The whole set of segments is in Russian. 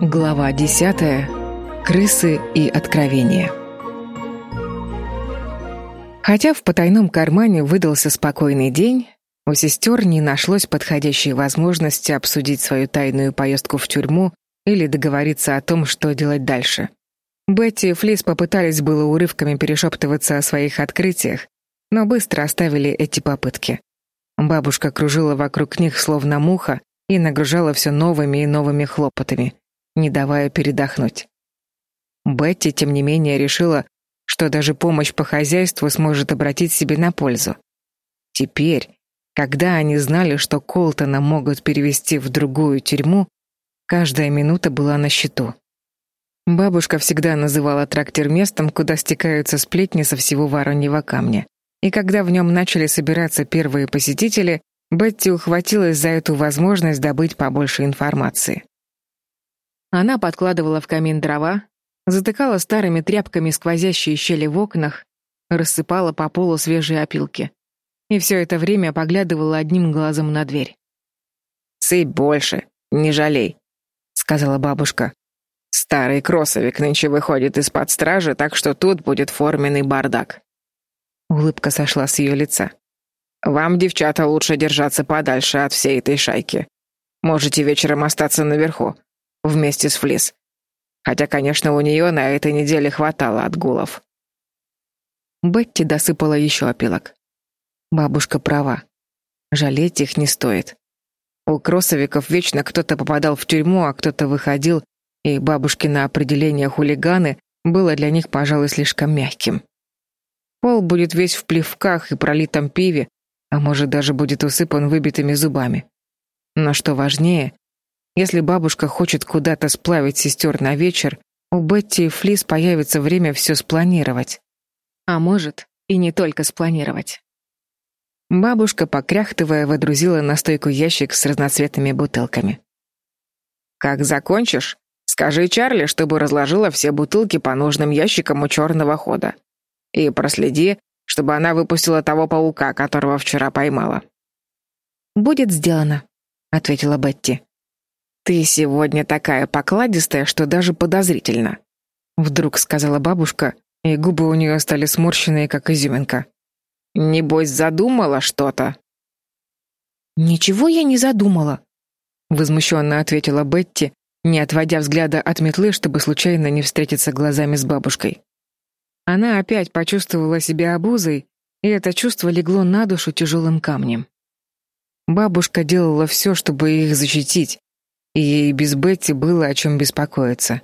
Глава 10. Крысы и откровения. Хотя в потайном кармане выдался спокойный день, у сестер не нашлось подходящей возможности обсудить свою тайную поездку в тюрьму или договориться о том, что делать дальше. Бетти и Флис попытались было урывками перешептываться о своих открытиях, но быстро оставили эти попытки. Бабушка кружила вокруг них словно муха и нагружала все новыми и новыми хлопотами — не давая передохнуть. Бетти, тем не менее, решила, что даже помощь по хозяйству сможет обратить себе на пользу. Теперь, когда они знали, что Колтона могут перевести в другую тюрьму, каждая минута была на счету. Бабушка всегда называла трактир местом, куда стекаются сплетни со всего Вороньего камня. И когда в нем начали собираться первые посетители, Бетти ухватилась за эту возможность добыть побольше информации. Она подкладывала в камин дрова, затыкала старыми тряпками сквозящие щели в окнах, рассыпала по полу свежие опилки. И все это время поглядывала одним глазом на дверь. «Сыпь больше, не жалей», — сказала бабушка. «Старый кроссовик нынче выходит из-под стражи, так что тут будет форменный бардак». Улыбка сошла с ее лица. «Вам, девчата, лучше держаться подальше от всей этой шайки. Можете вечером остаться наверху вместе с Флис. Хотя, конечно, у нее на этой неделе хватало отгулов. Бетти досыпала еще опилок. Бабушка права. Жалеть их не стоит. У кроссовиков вечно кто-то попадал в тюрьму, а кто-то выходил, и бабушкино определение хулиганы было для них, пожалуй, слишком мягким. Пол будет весь в плевках и пролитом пиве, а может даже будет усыпан выбитыми зубами. Но что важнее, если бабушка хочет куда-то сплавить сестер на вечер, у Бетти и Флис появится время все спланировать. А может, и не только спланировать. Бабушка, покряхтывая, водрузила на стойку ящик с разноцветными бутылками. «Как закончишь, скажи Чарли, чтобы разложила все бутылки по нужным ящикам у черного хода. И проследи, чтобы она выпустила того паука, которого вчера поймала». «Будет сделано», — ответила Бетти. «Ты сегодня такая покладистая, что даже подозрительно», — вдруг сказала бабушка, и губы у нее стали сморщенные, как изюминка. «Небось, задумала что-то?» «Ничего я не задумала», — возмущенно ответила Бетти, не отводя взгляда от метлы, чтобы случайно не встретиться глазами с бабушкой. Она опять почувствовала себя обузой, и это чувство легло на душу тяжелым камнем. Бабушка делала все, чтобы их защитить, и ей без Бетти было о чем беспокоиться.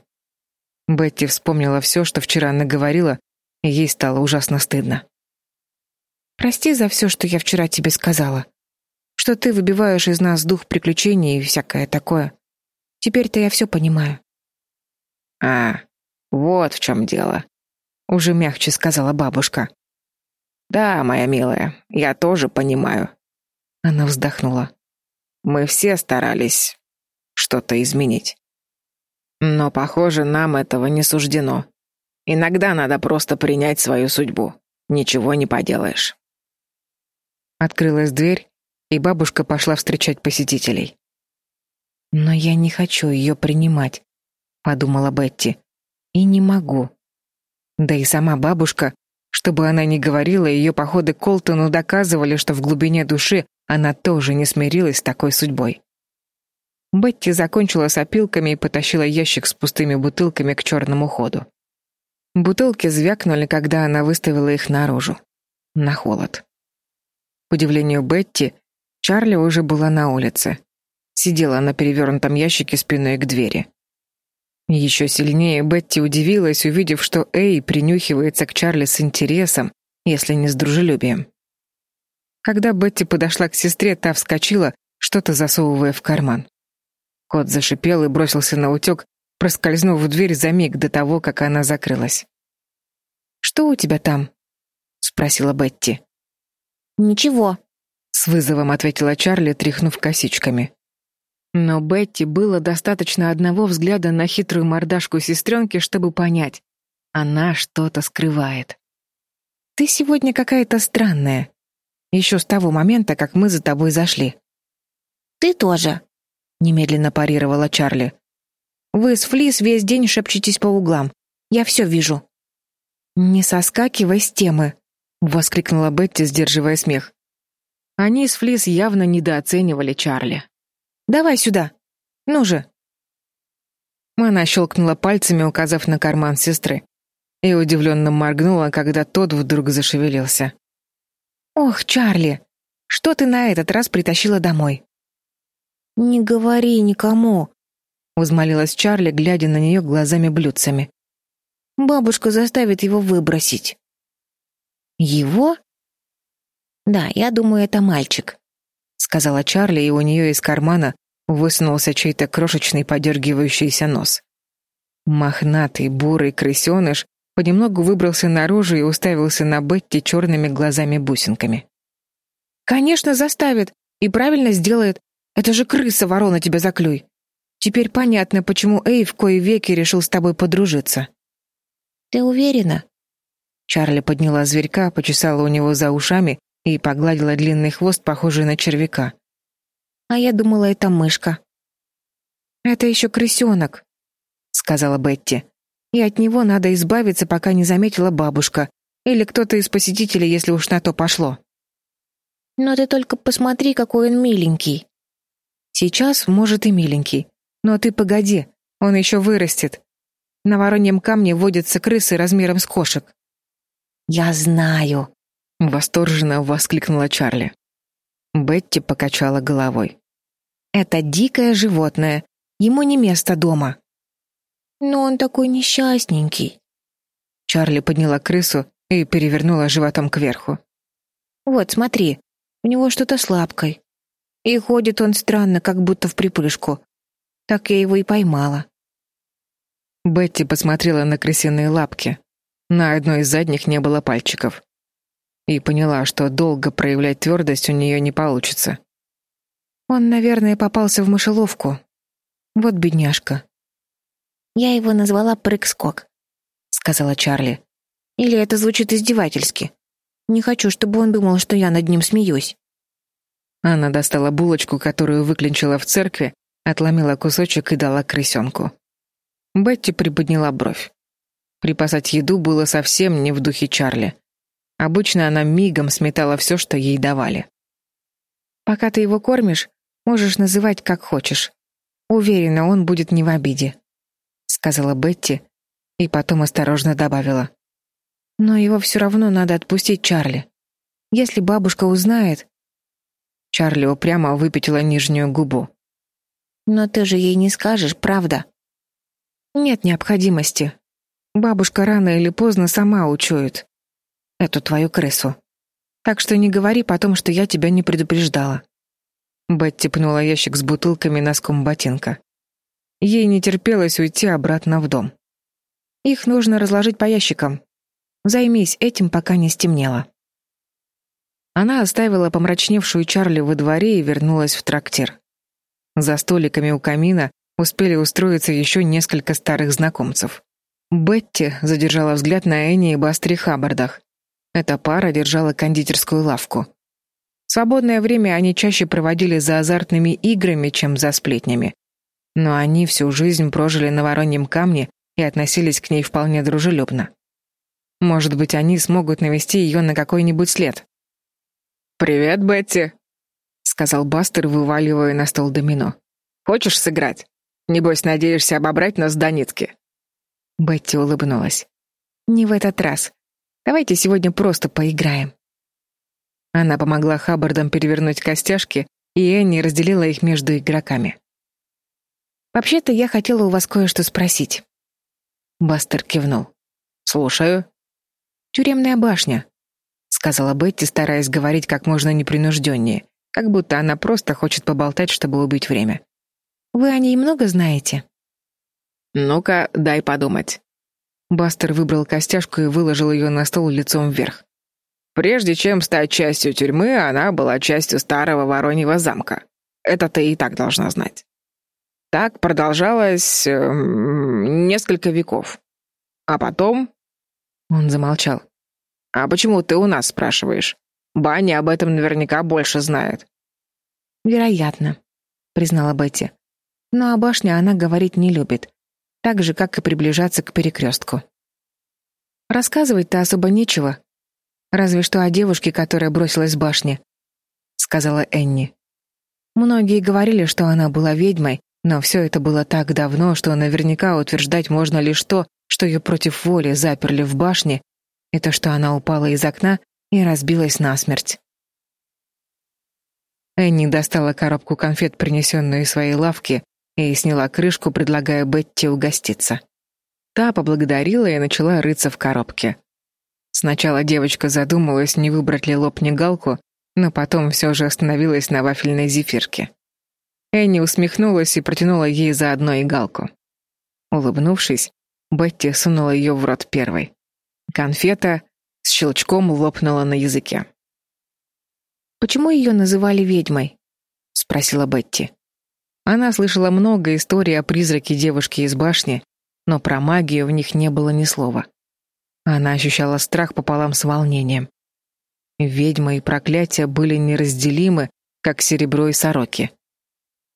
Бетти вспомнила все, что вчера наговорила, и ей стало ужасно стыдно. «Прости за все, что я вчера тебе сказала. Что ты выбиваешь из нас дух приключений и всякое такое. Теперь-то я все понимаю». «А, вот в чем дело», — уже мягче сказала бабушка. «Да, моя милая, я тоже понимаю». Она вздохнула. «Мы все старались, что-то изменить. Но, похоже, нам этого не суждено. Иногда надо просто принять свою судьбу. Ничего не поделаешь. Открылась дверь, и бабушка пошла встречать посетителей. «Но я не хочу ее принимать», — подумала Бетти. «И не могу». Да и сама бабушка, чтобы она ни говорила, ее походы к Колтону доказывали, что в глубине души она тоже не смирилась с такой судьбой. Бетти закончила с опилками и потащила ящик с пустыми бутылками к черному ходу. Бутылки звякнули, когда она выставила их наружу. На холод. К удивлению Бетти, Чарли уже была на улице. Сидела на перевернутом ящике спиной к двери. Еще сильнее Бетти удивилась, увидев, что Эй принюхивается к Чарли с интересом, если не с дружелюбием. Когда Бетти подошла к сестре, та вскочила, что-то засовывая в карман. Кот зашипел и бросился на утек, проскользнув в дверь за миг до того, как она закрылась. «Что у тебя там?» — спросила Бетти. «Ничего», — с вызовом ответила Чарли, тряхнув косичками. Но Бетти было достаточно одного взгляда на хитрую мордашку сестренки, чтобы понять. Она что-то скрывает. «Ты сегодня какая-то странная. Еще с того момента, как мы за тобой зашли». «Ты тоже», немедленно парировала Чарли. Вы с Флис весь день шепчетесь по углам. Я все вижу». «Не соскакивай с темы», — воскликнула Бетти, сдерживая смех. Они с Флис явно недооценивали Чарли. «Давай сюда. Ну же». Она щелкнула пальцами, указав на карман сестры, и удивленно моргнула, когда тот вдруг зашевелился. «Ох, Чарли, что ты на этот раз притащила домой?» «Не говори никому», — взмолилась Чарли, глядя на нее глазами-блюдцами. «Бабушка заставит его выбросить». «Его?» «Да, я думаю, это мальчик», — сказала Чарли, и у нее из кармана высунулся чей-то крошечный подергивающийся нос. Мохнатый, бурый крысеныш понемногу выбрался наружу и уставился на Бетти черными глазами-бусинками. «Конечно, заставит. И правильно сделает. Это же крыса, ворона, тебя заклюй. Теперь понятно, почему Эй в кои веки решил с тобой подружиться». «Ты уверена?» Чарли подняла зверька, почесала у него за ушами и погладила длинный хвост, похожий на червяка. А я думала, это мышка. Это еще крысенок, сказала Бетти. И от него надо избавиться, пока не заметила бабушка или кто-то из посетителей, если уж на то пошло. Но ты только посмотри, какой он миленький. Сейчас, может, и миленький. Но ты погоди, он еще вырастет. На вороньем камне водятся крысы размером с кошек. Я знаю, восторженно воскликнула Чарли. Бетти покачала головой. Это дикое животное. Ему не место дома. Но он такой несчастненький. Чарли подняла крысу и перевернула животом кверху. Вот, смотри, у него что-то с лапкой. И ходит он странно, как будто в припрыжку. Так я его и поймала. Бетти посмотрела на крысиные лапки. На одной из задних не было пальчиков и поняла, что долго проявлять твердость у нее не получится. Он, наверное, попался в мышеловку. Вот бедняжка. Я его назвала прыг-скок, сказала Чарли. Или это звучит издевательски? Не хочу, чтобы он думал, что я над ним смеюсь. Она достала булочку, которую выклинчила в церкви, отломила кусочек и дала крысенку. Бетти приподняла бровь. Припасать еду было совсем не в духе Чарли. Обычно она мигом сметала все, что ей давали. Пока ты его кормишь, можешь называть как хочешь. Уверена, он будет не в обиде, сказала Бетти и потом осторожно добавила: Но его все равно надо отпустить Чарли. Если бабушка узнает, Чарли упрямо выпятила нижнюю губу. Но ты же ей не скажешь, правда? Нет необходимости. Бабушка рано или поздно сама учует эту твою крысу. Так что не говори потом, что я тебя не предупреждала. Бетти пнула ящик с бутылками носком ботинка. Ей не терпелось уйти обратно в дом. Их нужно разложить по ящикам. Займись этим, пока не стемнело. Она оставила помрачневшую Чарли во дворе и вернулась в трактир. За столиками у камина успели устроиться еще несколько старых знакомцев. Бетти задержала взгляд на Энни и Бастри Хаббардах. Эта пара держала кондитерскую лавку. Свободное время они чаще проводили за азартными играми, чем за сплетнями. Но они всю жизнь прожили на Вороньем камне и относились к ней вполне дружелюбно. Может быть, они смогут навести ее на какой-нибудь след. «Привет, Бетти», — сказал Бастер, вываливая на стол домино. «Хочешь сыграть? Небось, надеешься обобрать нас до нитки?» Бетти улыбнулась. «Не в этот раз. Давайте сегодня просто поиграем. Она помогла Хаббардам перевернуть костяшки, и Энни разделила их между игроками. Вообще-то я хотела у вас кое-что спросить. Бастер кивнул. Слушаю. Тюремная башня, сказала Бетти, стараясь говорить как можно непринужденнее, как будто она просто хочет поболтать, чтобы убить время. Вы о ней много знаете? Ну-ка, дай подумать. Бастер выбрал костяшку и выложил ее на стол лицом вверх. Прежде чем стать частью тюрьмы, она была частью старого Вороньего замка. Это ты и так должна знать. Так продолжалось э, несколько веков. А потом он замолчал. А почему ты у нас спрашиваешь? Баня об этом наверняка больше знает. Вероятно, признала Бетти. Но о башне она говорить не любит, так же, как и приближаться к перекрестку. Рассказывать-то особо нечего, разве что о девушке, которая бросилась с башни, сказала Энни. Многие говорили, что она была ведьмой, но все это было так давно, что наверняка утверждать можно лишь то, что ее против воли заперли в башне, и то, что она упала из окна и разбилась насмерть. Энни достала коробку конфет, принесенную из своей лавки, и сняла крышку, предлагая Бетти угоститься. Та поблагодарила и начала рыться в коробке. Сначала девочка задумалась, не выбрать ли лопни галку, но потом все же остановилась на вафельной зефирке. Энни усмехнулась и протянула ей заодно и галку. Улыбнувшись, Бетти сунула ее в рот первой. Конфета с щелчком лопнула на языке. «Почему ее называли ведьмой?» — спросила Бетти. Она слышала много историй о призраке девушки из башни, но про магию в них не было ни слова. Она ощущала страх пополам с волнением. Ведьма и проклятие были неразделимы, как серебро и сороки.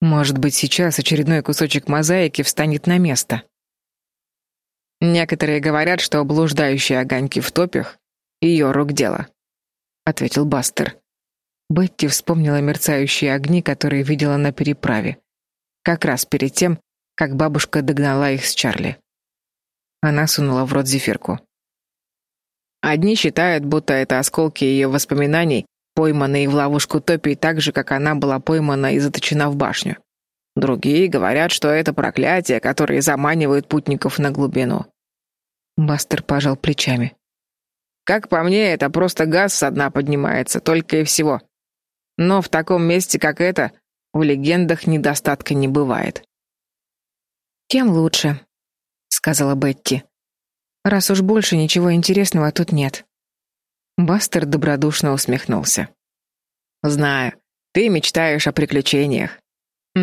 Может быть, сейчас очередной кусочек мозаики встанет на место. Некоторые говорят, что блуждающие огоньки в топях — ее рук дело, — ответил Бастер. Бетти вспомнила мерцающие огни, которые видела на переправе. Как раз перед тем, как бабушка догнала их с Чарли. Она сунула в рот зефирку. Одни считают, будто это осколки ее воспоминаний, пойманные в ловушку Топи так же, как она была поймана и заточена в башню. Другие говорят, что это проклятия, которые заманивают путников на глубину. Бастер пожал плечами. Как по мне, это просто газ со дна поднимается, только и всего. Но в таком месте, как это, в легендах недостатка не бывает. Тем лучше, сказала Бетти. Раз уж больше ничего интересного тут нет. Бастер добродушно усмехнулся. Знаю, ты мечтаешь о приключениях,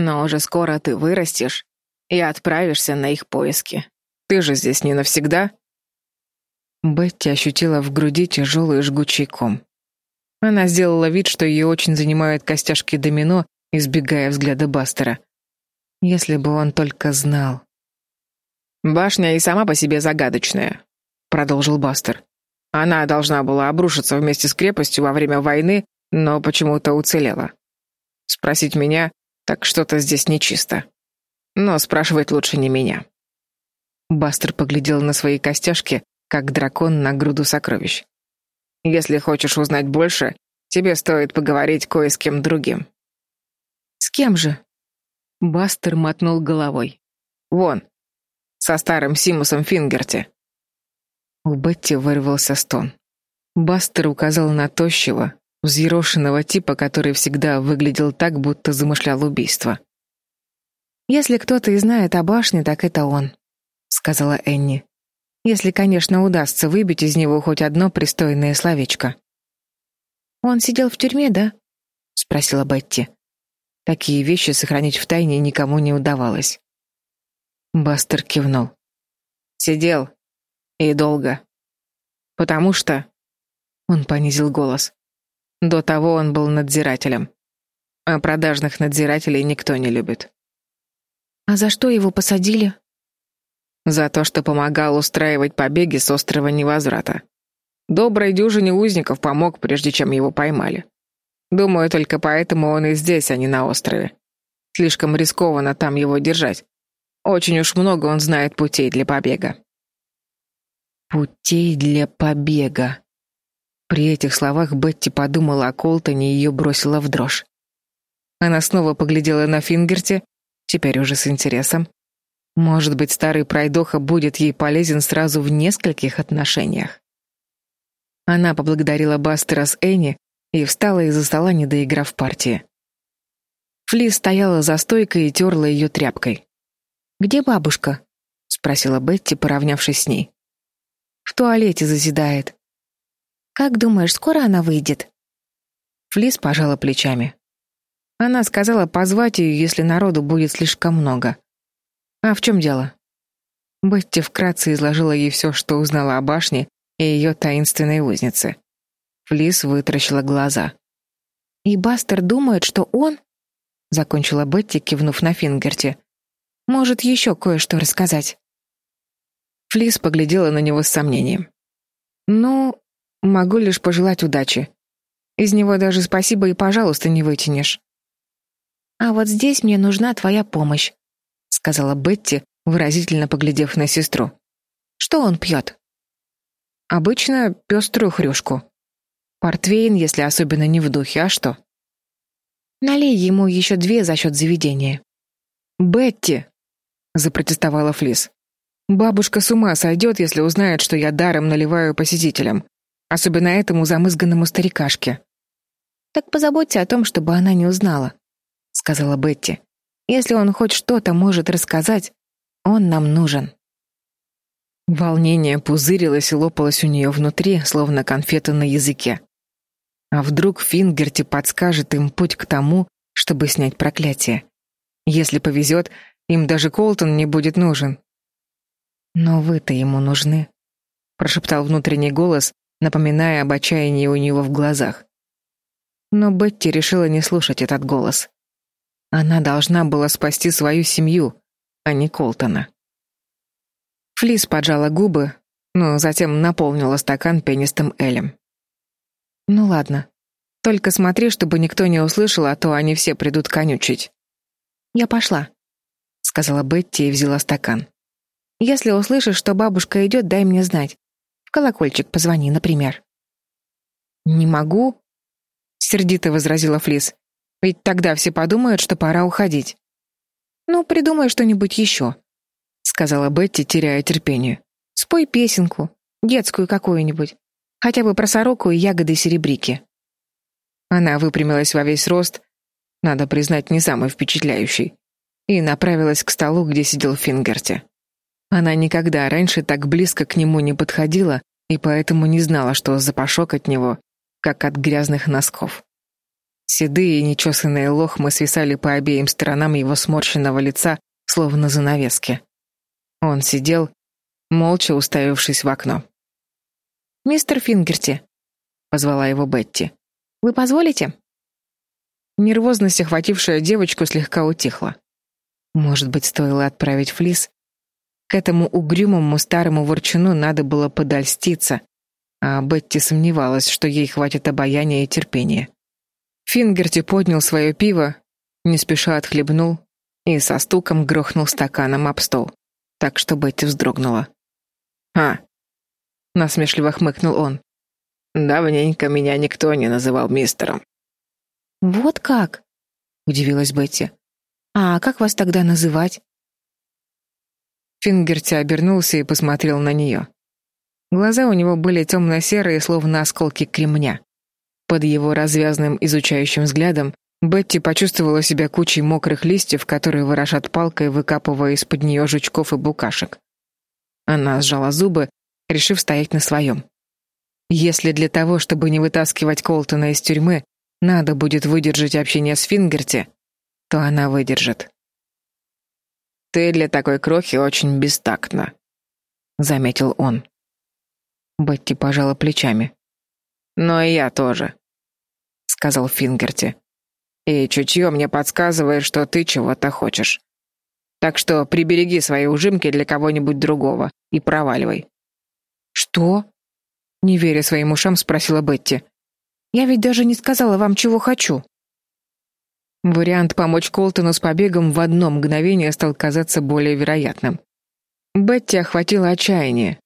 но уже скоро ты вырастешь и отправишься на их поиски. Ты же здесь не навсегда. Бетти ощутила в груди тяжелый жгучий ком. Она сделала вид, что ее очень занимают костяшки домино, избегая взгляда Бастера. Если бы он только знал. Башня и сама по себе загадочная, продолжил Бастер. Она должна была обрушиться вместе с крепостью во время войны, но почему-то уцелела. Спросить меня, так что-то здесь нечисто. Но спрашивать лучше не меня. Бастер поглядел на свои костяшки, как дракон на груду сокровищ. Если хочешь узнать больше, тебе стоит поговорить кое с кем другим. С кем же? Бастер мотнул головой. Вон, со старым Симусом Фингерти. У Бетти вырвался стон. Бастер указал на тощего, взъерошенного типа, который всегда выглядел так, будто замышлял убийство. «Если кто-то и знает о башне, так это он», — сказала Энни. «Если, конечно, удастся выбить из него хоть одно пристойное словечко». «Он сидел в тюрьме, да?» — спросила Бетти. Такие вещи сохранить в тайне никому не удавалось. Бастер кивнул. Сидел. И долго. Потому что... Он понизил голос. До того он был надзирателем. А продажных надзирателей никто не любит. А за что его посадили? За то, что помогал устраивать побеги с острова Невозврата. Доброй дюжине узников помог, прежде чем его поймали. Думаю, только поэтому он и здесь, а не на острове. Слишком рискованно там его держать. Очень уж много он знает путей для побега. Путей для побега. При этих словах Бетти подумала о Колтоне и ее бросила в дрожь. Она снова поглядела на Фингерти, теперь уже с интересом. Может быть, старый пройдоха будет ей полезен сразу в нескольких отношениях. Она поблагодарила Бастера с Энни и встала из-за стола, не доиграв партии. Фли стояла за стойкой и терла ее тряпкой. Где бабушка? спросила Бетти, поравнявшись с ней. В туалете заседает. Как думаешь, скоро она выйдет? Флис пожала плечами. Она сказала позвать ее, если народу будет слишком много. А в чем дело? Бетти вкратце изложила ей все, что узнала о башне и ее таинственной узнице. Флис вытаращила глаза. И Бастер думает, что он, закончила Бетти, кивнув на Фингерти, может еще кое-что рассказать. Флис поглядела на него с сомнением. «Ну, могу лишь пожелать удачи. Из него даже спасибо и пожалуйста не вытянешь». «А вот здесь мне нужна твоя помощь», — сказала Бетти, выразительно поглядев на сестру. «Что он пьет?» «Обычно пеструю хрюшку. Портвейн, если особенно не в духе, а что?» «Налей ему еще две за счет заведения». «Бетти!» — запротестовала Флис. «Бабушка с ума сойдет, если узнает, что я даром наливаю посетителям, особенно этому замызганному старикашке». «Так позаботься о том, чтобы она не узнала», — сказала Бетти. «Если он хоть что-то может рассказать, он нам нужен». Волнение пузырилось и лопалось у нее внутри, словно конфета на языке. А вдруг Фингерти подскажет им путь к тому, чтобы снять проклятие? Если повезет, им даже Колтон не будет нужен. Но вы-то ему нужны, прошептал внутренний голос, напоминая об отчаянии у него в глазах. Но Бетти решила не слушать этот голос. Она должна была спасти свою семью, а не Колтона. Флис поджала губы, но затем наполнила стакан пенистым элем. Ну ладно. Только смотри, чтобы никто не услышал, а то они все придут конючить. Я пошла, сказала Бетти и взяла стакан. Если услышишь, что бабушка идет, дай мне знать. Колокольчик позвони, например. Не могу, сердито возразила Флис. Ведь тогда все подумают, что пора уходить. Ну, придумай что-нибудь еще», — сказала Бетти, теряя терпение. Спой песенку, детскую какую-нибудь, хотя бы про сороку и ягоды серебрики. Она выпрямилась во весь рост, надо признать, не самый впечатляющий, и направилась к столу, где сидел Фингерти. Она никогда раньше так близко к нему не подходила и поэтому не знала, что запашок от него, как от грязных носков. Седые и нечесанные лохмы свисали по обеим сторонам его сморщенного лица, словно занавески. Он сидел, молча уставившись в окно. «Мистер Фингерти», — позвала его Бетти, — «вы позволите?» Нервозность, охватившая девочку, слегка утихла. Может быть, стоило отправить флис? К этому угрюмому старому ворчуну надо было подольститься, а Бетти сомневалась, что ей хватит обаяния и терпения. Фингерти поднял свое пиво, не спеша отхлебнул и со стуком грохнул стаканом об стол, так что Бетти вздрогнула. «А!» — насмешливо хмыкнул он. «Давненько меня никто не называл мистером». Вот как? удивилась Бетти. А как вас тогда называть? Фингерти обернулся и посмотрел на нее. Глаза у него были темно-серые, словно осколки кремня. Под его развязным изучающим взглядом Бетти почувствовала себя кучей мокрых листьев, которые ворошат палкой, выкапывая из-под нее жучков и букашек. Она сжала зубы, решив стоять на своем. Если для того, чтобы не вытаскивать Колтона из тюрьмы, надо будет выдержать общение с Фингерти, то она выдержит. Ты для такой крохи очень бестактна, заметил он. Бетти пожала плечами. Но и я тоже, сказал Фингерти. И чутье мне подсказывает, что ты чего-то хочешь. Так что прибереги свои ужимки для кого-нибудь другого и проваливай. Что? Не веря своим ушам, спросила Бетти. Я ведь даже не сказала вам, чего хочу. Вариант помочь Колтону с побегом в одно мгновение стал казаться более вероятным. Бетти охватило отчаяние.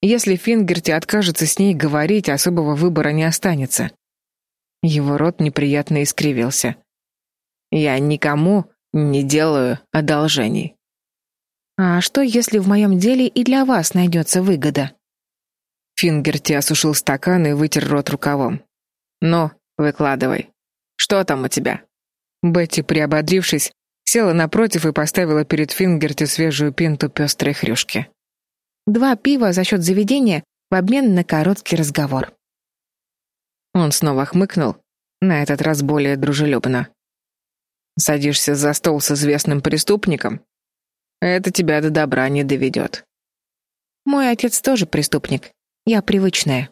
Если Фингерти откажется с ней говорить, особого выбора не останется. Его рот неприятно искривился. Я никому не делаю одолжений. А что, если в моем деле и для вас найдется выгода? Фингерти осушил стакан и вытер рот рукавом. «Ну, выкладывай. Что там у тебя?» Бетти, приободрившись, села напротив и поставила перед Фингерти свежую пинту пестрой хрюшки. «Два пива за счет заведения в обмен на короткий разговор». Он снова хмыкнул, на этот раз более дружелюбно. «Садишься за стол с известным преступником? Это тебя до добра не доведет». «Мой отец тоже преступник. Я привычная».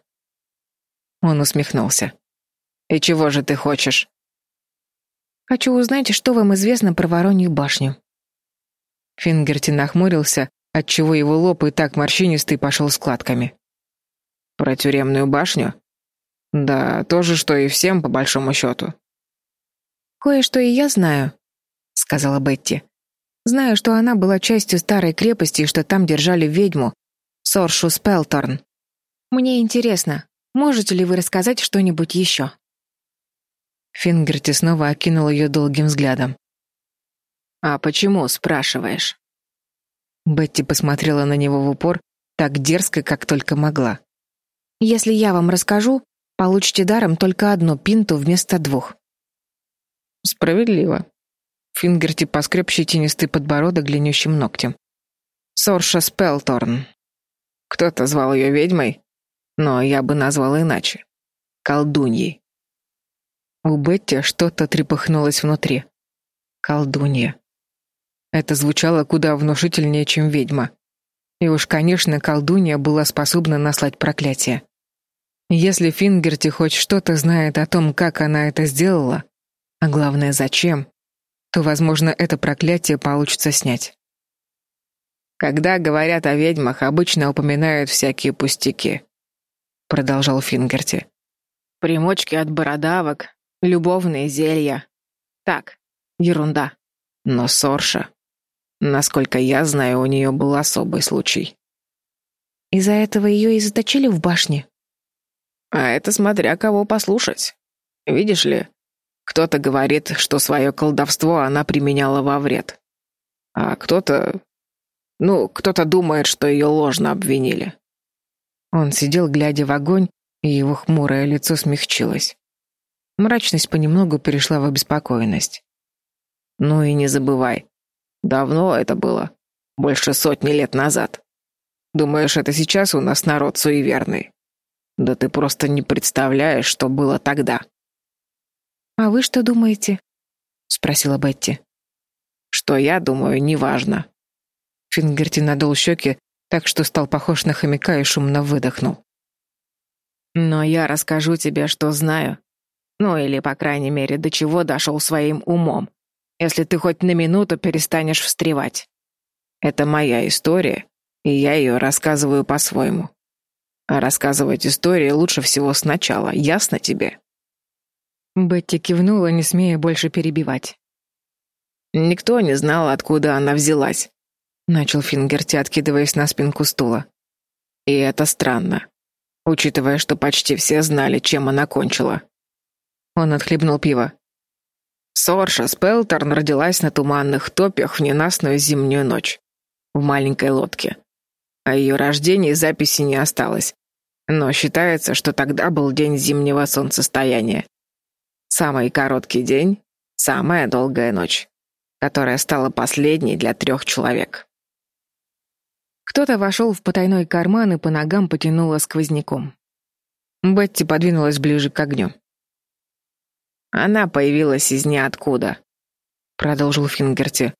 Он усмехнулся. И чего же ты хочешь? Хочу узнать, что вам известно про Воронью башню. Фингерти нахмурился, отчего его лоб и так морщинистый пошел складками. Про тюремную башню? Да, то же, что и всем, по большому счету. «Кое-что и я знаю», — сказала Бетти. «Знаю, что она была частью старой крепости и что там держали ведьму, Соршу Спелторн. Мне интересно, можете ли вы рассказать что-нибудь еще?» Фингерти снова окинул ее долгим взглядом. «А почему, спрашиваешь?» Бетти посмотрела на него в упор, так дерзко, как только могла. «Если я вам расскажу, получите даром только одну пинту вместо двух». «Справедливо». Фингерти поскреб щетинистый подбородок длиннющим ногтем. «Сорша Спелторн. Кто-то звал ее ведьмой, но я бы назвал иначе. Колдуньей». У Бетти что-то трепыхнулось внутри. Колдунья. Это звучало куда внушительнее, чем ведьма. И уж, конечно, колдунья была способна наслать проклятие. Если Фингерти хоть что-то знает о том, как она это сделала, а главное, зачем, то, возможно, это проклятие получится снять. Когда говорят о ведьмах, обычно упоминают всякие пустяки, продолжал Фингерти. Примочки от бородавок, любовные зелья. Так, ерунда. Но Сорша Насколько я знаю, у нее был особый случай. Из-за этого ее и заточили в башне? А это смотря кого послушать. Видишь ли, кто-то говорит, что свое колдовство она применяла во вред. А кто-то... Ну, кто-то думает, что ее ложно обвинили. Он сидел, глядя в огонь, и его хмурое лицо смягчилось. Мрачность понемногу перешла в обеспокоенность. Ну и не забывай, Давно это было. Больше сотни лет назад. Думаешь, это сейчас у нас народ суеверный? Да ты просто не представляешь, что было тогда. А вы что думаете? спросила Бетти. Что я думаю, неважно. Фингерти надул щеки, так что стал похож на хомяка и шумно выдохнул. Но я расскажу тебе, что знаю. Ну или, по крайней мере, до чего дошел своим умом если ты хоть на минуту перестанешь встревать. Это моя история, и я ее рассказываю по-своему. А рассказывать истории лучше всего сначала, ясно тебе?» Бетти кивнула, не смея больше перебивать. «Никто не знал, откуда она взялась», — начал Фингерти, откидываясь на спинку стула. «И это странно, учитывая, что почти все знали, чем она кончила». Он отхлебнул пиво. Сорша Спелтерн родилась на туманных топях в ненастную зимнюю ночь. В маленькой лодке. О ее рождении записи не осталось. Но считается, что тогда был день зимнего солнцестояния. Самый короткий день, самая долгая ночь, которая стала последней для трех человек. Кто-то вошел в потайной карман и по ногам потянуло сквозняком. Бетти подвинулась ближе к огню. Она появилась из ниоткуда, продолжил Фингерти.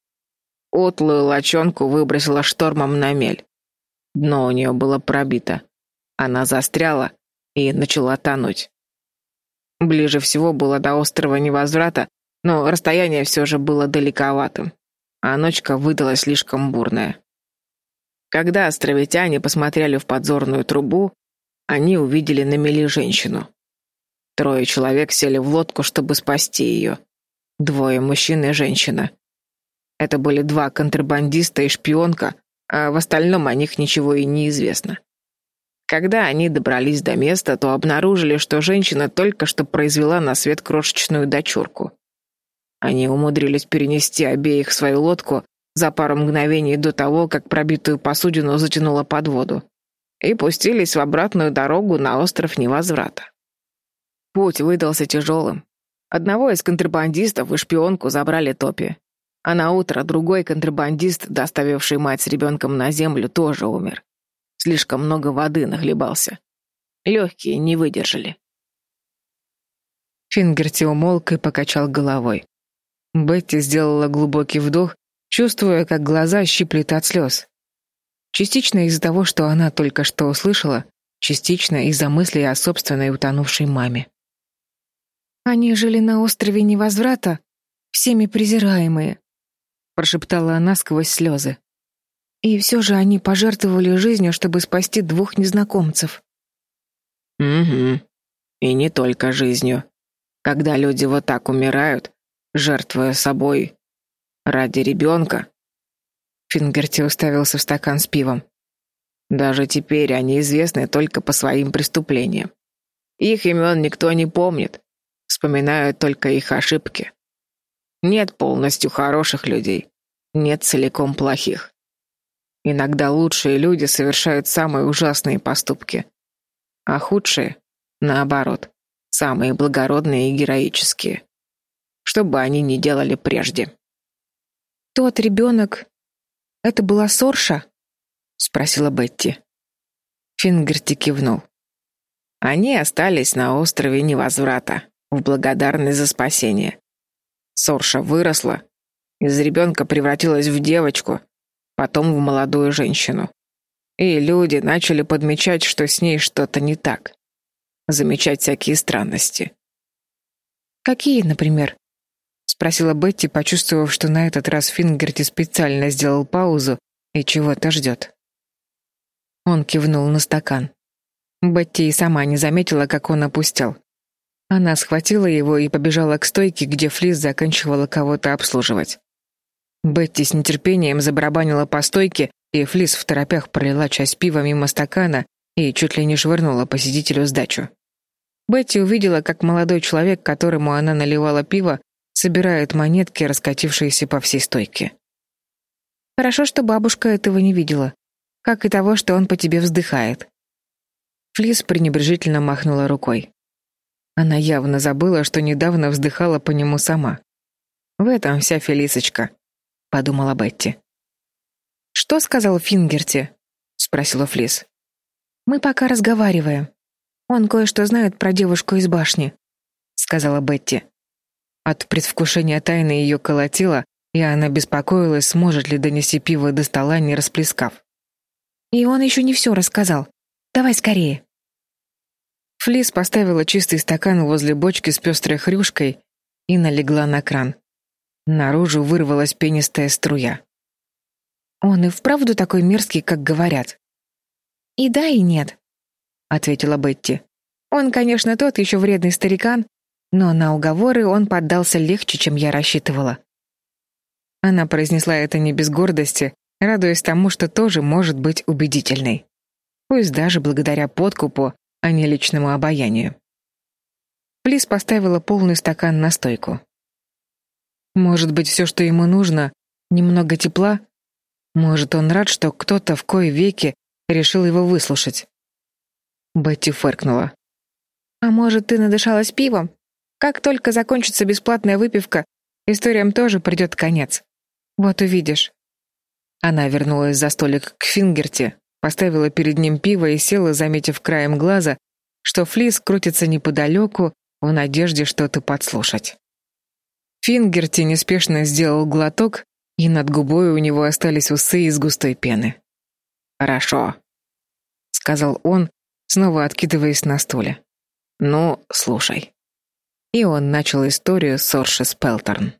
Утлую лочонку выбросила штормом на мель. Дно у нее было пробито. Она застряла и начала тонуть. Ближе всего было до острова невозврата, но расстояние все же было далековатым, а ночка выдалась слишком бурная. Когда островитяне посмотрели в подзорную трубу, они увидели на мели женщину. Трое человек сели в лодку, чтобы спасти ее. Двое мужчин и женщина. Это были два контрабандиста и шпионка, а в остальном о них ничего и не известно. Когда они добрались до места, то обнаружили, что женщина только что произвела на свет крошечную дочурку. Они умудрились перенести обеих в свою лодку за пару мгновений до того, как пробитую посудину затянуло под воду, и пустились в обратную дорогу на остров невозврата. Путь выдался тяжелым. Одного из контрабандистов и шпионку забрали топи. А на утро другой контрабандист, доставивший мать с ребенком на землю, тоже умер. Слишком много воды нахлебался. Легкие не выдержали. Фингерти умолк и покачал головой. Бетти сделала глубокий вдох, чувствуя, как глаза щиплет от слез. Частично из-за того, что она только что услышала, частично из-за мыслей о собственной утонувшей маме. Они жили на острове невозврата, всеми презираемые, прошептала она сквозь слезы. И все же они пожертвовали жизнью, чтобы спасти двух незнакомцев. Угу. И не только жизнью. Когда люди вот так умирают, жертвуя собой ради ребенка. Фингерти уставился в стакан с пивом. Даже теперь они известны только по своим преступлениям. Их имен никто не помнит, вспоминают только их ошибки. Нет полностью хороших людей, нет целиком плохих. Иногда лучшие люди совершают самые ужасные поступки, а худшие, наоборот, самые благородные и героические. Что бы они ни делали прежде. Тот ребенок... Это была Сорша? спросила Бетти. Фингерти кивнул. Они остались на острове невозврата, в благодарность за спасение. Сорша выросла, из ребенка превратилась в девочку, потом в молодую женщину. И люди начали подмечать, что с ней что-то не так. Замечать всякие странности. Какие, например? спросила Бетти, почувствовав, что на этот раз Фингерти специально сделал паузу и чего-то ждет. Он кивнул на стакан. Бетти и сама не заметила, как он опустел. Она схватила его и побежала к стойке, где Флис заканчивала кого-то обслуживать. Бетти с нетерпением забарабанила по стойке, и Флис в торопях пролила часть пива мимо стакана и чуть ли не швырнула посетителю сдачу. Бетти увидела, как молодой человек, которому она наливала пиво, собирает монетки, раскатившиеся по всей стойке. Хорошо, что бабушка этого не видела, как и того, что он по тебе вздыхает. Флис пренебрежительно махнула рукой. Она явно забыла, что недавно вздыхала по нему сама. В этом вся Фелисочка, подумала Бетти. Что сказал Фингерти? спросила Флис. Мы пока разговариваем. Он кое-что знает про девушку из башни, сказала Бетти. От предвкушения тайны ее колотило, и она беспокоилась, сможет ли донести пиво до стола, не расплескав. И он еще не все рассказал. Давай скорее. Флис поставила чистый стакан возле бочки с пестрой хрюшкой и налегла на кран. Наружу вырвалась пенистая струя. Он и вправду такой мерзкий, как говорят. И да, и нет, ответила Бетти. Он, конечно, тот еще вредный старикан, но на уговоры он поддался легче, чем я рассчитывала. Она произнесла это не без гордости, радуясь тому, что тоже может быть убедительной. Пусть даже благодаря подкупу, а не личному обаянию. Плис поставила полный стакан на стойку. Может быть, все, что ему нужно, немного тепла? Может, он рад, что кто-то в кои веки решил его выслушать? Бетти фыркнула. А может, ты надышалась пивом? Как только закончится бесплатная выпивка, историям тоже придет конец. Вот увидишь. Она вернулась за столик к Фингерти, поставила перед ним пиво и села, заметив краем глаза, что Флис крутится неподалеку в надежде что-то подслушать. Фингерти неспешно сделал глоток, и над губой у него остались усы из густой пены. «Хорошо», — сказал он, снова откидываясь на стуле. «Ну, слушай». И он начал историю Сорши Спелтерн.